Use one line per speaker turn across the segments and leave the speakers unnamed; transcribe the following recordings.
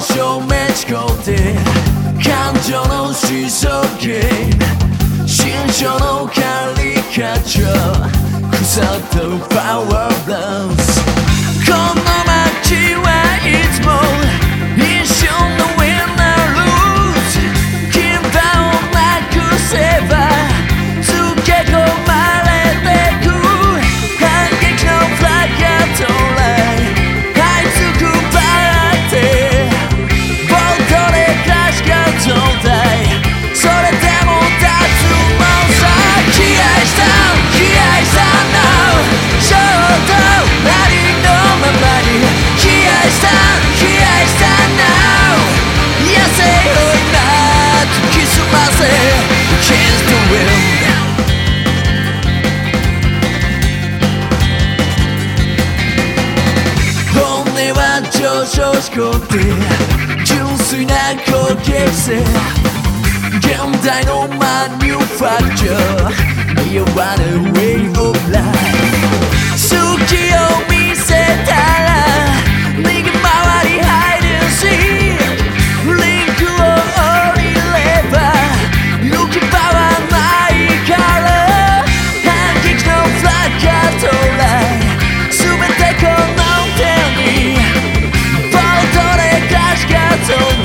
show magical day Kanjo no shisoke Shinjo no kalikacho Kusato power love. 上昇志向で純粋な好奇心現代のマニュファクチャー。似合わぬ way of life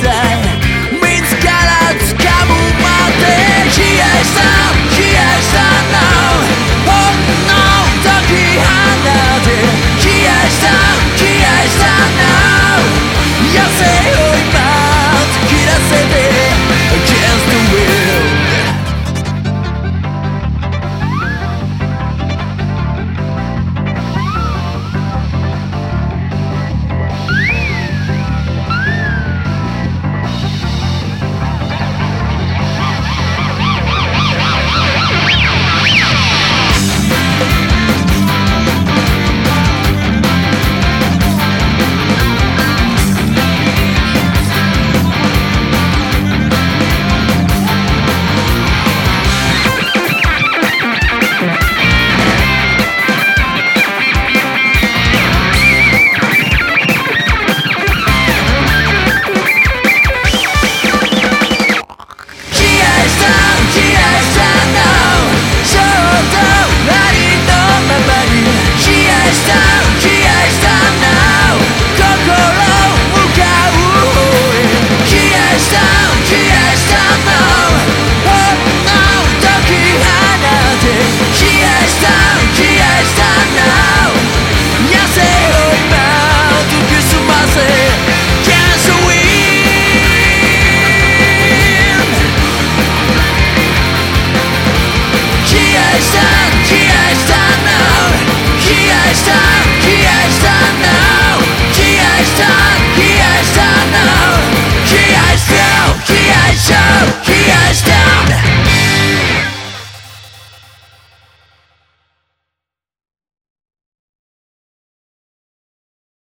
die. した。